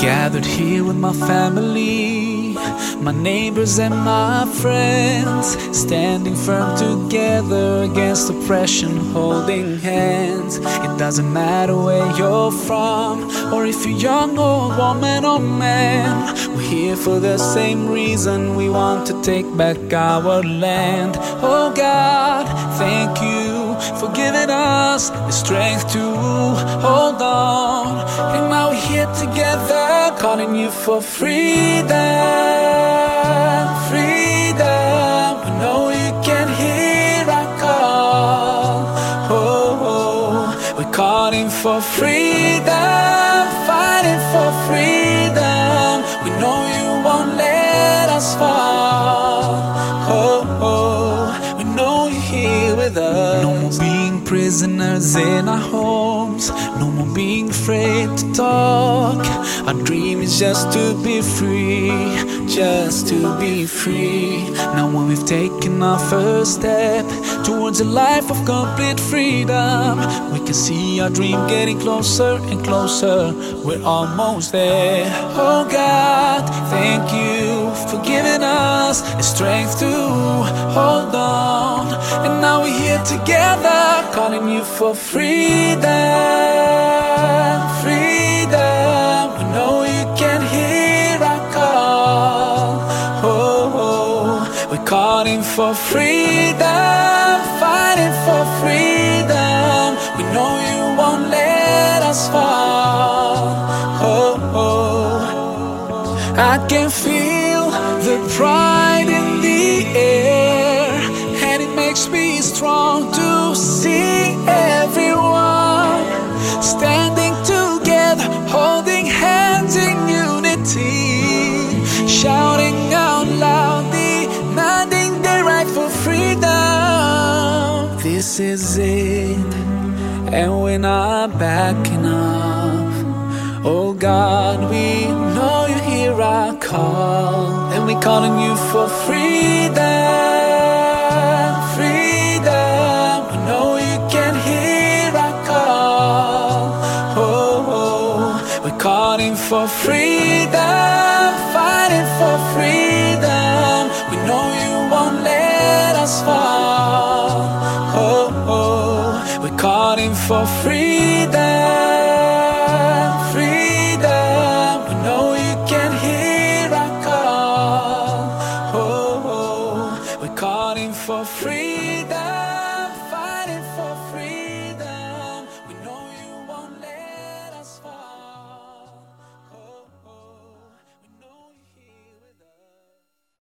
gathered here with my family my neighbors and my friends, standing firm together against oppression, holding hands. It doesn't matter where you're from, or if you're young or woman or man. We're here for the same reason we want to take back our land. Oh God, thank you for giving us the strength to hold on. And now we're here together, calling you for freedom. Freedom. For freedom, fighting for freedom. We know you won't let us fall. Prisoners in our homes. No more being afraid to talk. Our dream is just to be free, just to be free. Now, when we've taken our first step towards a life of complete freedom, we can see our dream getting closer and closer. We're almost there. Oh God, thank you for giving us the strength to hold on. And now we're here together, calling you for freedom, freedom. We know you can hear our call. Oh, oh. we're calling for freedom, fighting for freedom. We know you won't let us fall. Oh, oh. I can feel the pride in the air, and it makes me strong to This is it, and we're not backing up. Oh God, we know you hear our call, and we're calling you for freedom. Freedom, we know you can hear our call. Oh, oh, we're calling for freedom, calling for freedom. Freedom, we know you can hear our call. Oh, oh, we're calling for freedom.